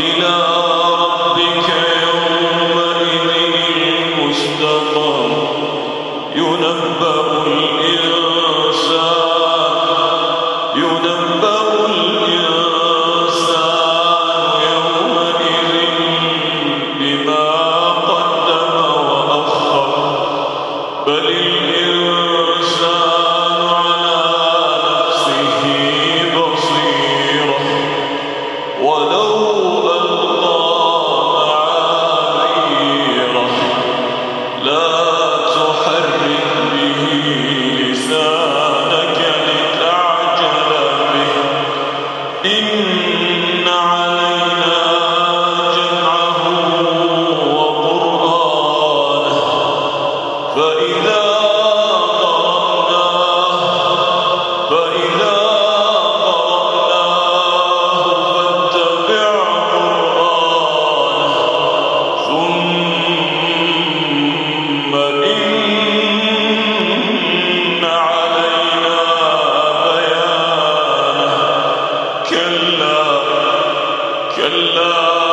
إلى كلا كلا